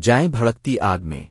جائیں بھڑکتی آگ میں۔